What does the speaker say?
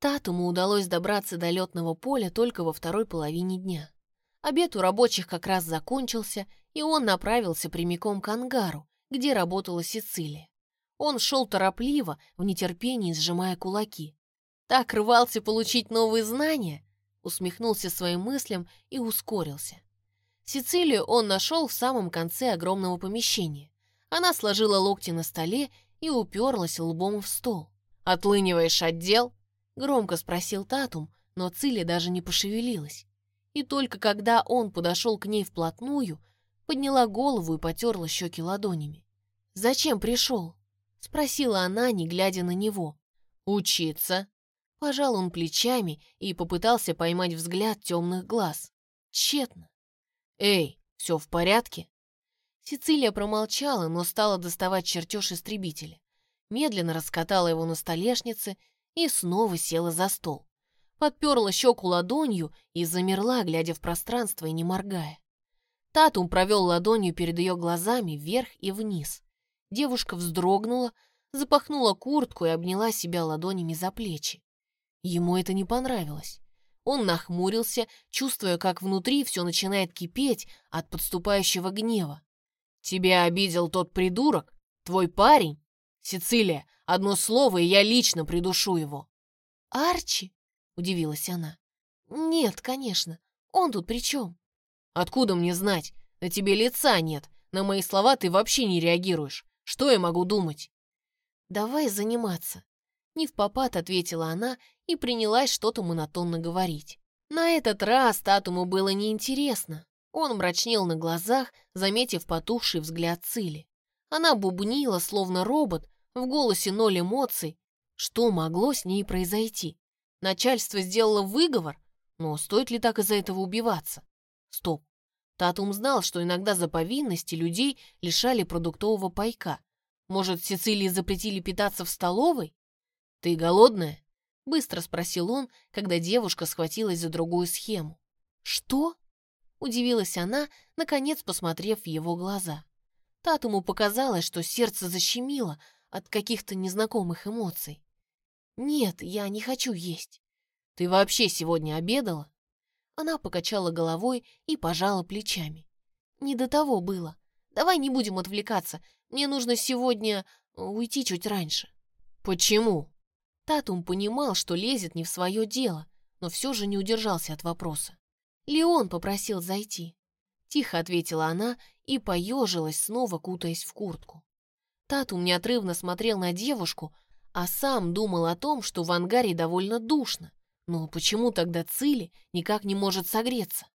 Татуму удалось добраться до летного поля только во второй половине дня. Обед у рабочих как раз закончился, и он направился прямиком к ангару, где работала Сицилия. Он шел торопливо, в нетерпении сжимая кулаки. Так рвался получить новые знания, усмехнулся своим мыслям и ускорился. Сицилию он нашел в самом конце огромного помещения. Она сложила локти на столе и уперлась лбом в стол. «Отлыниваешь отдел?» — громко спросил Татум, но Цили даже не пошевелилась. И только когда он подошел к ней вплотную, подняла голову и потерла щеки ладонями. «Зачем пришел?» — спросила она, не глядя на него. «Учиться», Пожал он плечами и попытался поймать взгляд темных глаз. Тщетно. «Эй, все в порядке?» Сицилия промолчала, но стала доставать чертеж истребителя. Медленно раскатала его на столешнице и снова села за стол. Подперла щеку ладонью и замерла, глядя в пространство и не моргая. Татум провел ладонью перед ее глазами вверх и вниз. Девушка вздрогнула, запахнула куртку и обняла себя ладонями за плечи. Ему это не понравилось. Он нахмурился, чувствуя, как внутри все начинает кипеть от подступающего гнева. «Тебя обидел тот придурок? Твой парень? Сицилия, одно слово, и я лично придушу его». «Арчи?» — удивилась она. «Нет, конечно. Он тут при чем?» «Откуда мне знать? На тебе лица нет. На мои слова ты вообще не реагируешь. Что я могу думать?» «Давай заниматься». Не в попад ответила она и принялась что-то монотонно говорить. На этот раз Татуму было неинтересно. Он мрачнел на глазах, заметив потухший взгляд Цили. Она бубнила, словно робот, в голосе ноль эмоций. Что могло с ней произойти? Начальство сделало выговор? Но стоит ли так из-за этого убиваться? Стоп. Татум знал, что иногда за повинности людей лишали продуктового пайка. Может, Сицилии запретили питаться в столовой? «Ты голодная?» — быстро спросил он, когда девушка схватилась за другую схему. «Что?» — удивилась она, наконец посмотрев в его глаза. Татуму показалось, что сердце защемило от каких-то незнакомых эмоций. «Нет, я не хочу есть». «Ты вообще сегодня обедала?» Она покачала головой и пожала плечами. «Не до того было. Давай не будем отвлекаться. Мне нужно сегодня уйти чуть раньше». «Почему?» Татум понимал, что лезет не в свое дело, но все же не удержался от вопроса. «Леон попросил зайти», — тихо ответила она и поежилась, снова кутаясь в куртку. Татум неотрывно смотрел на девушку, а сам думал о том, что в ангаре довольно душно. Но почему тогда Цили никак не может согреться?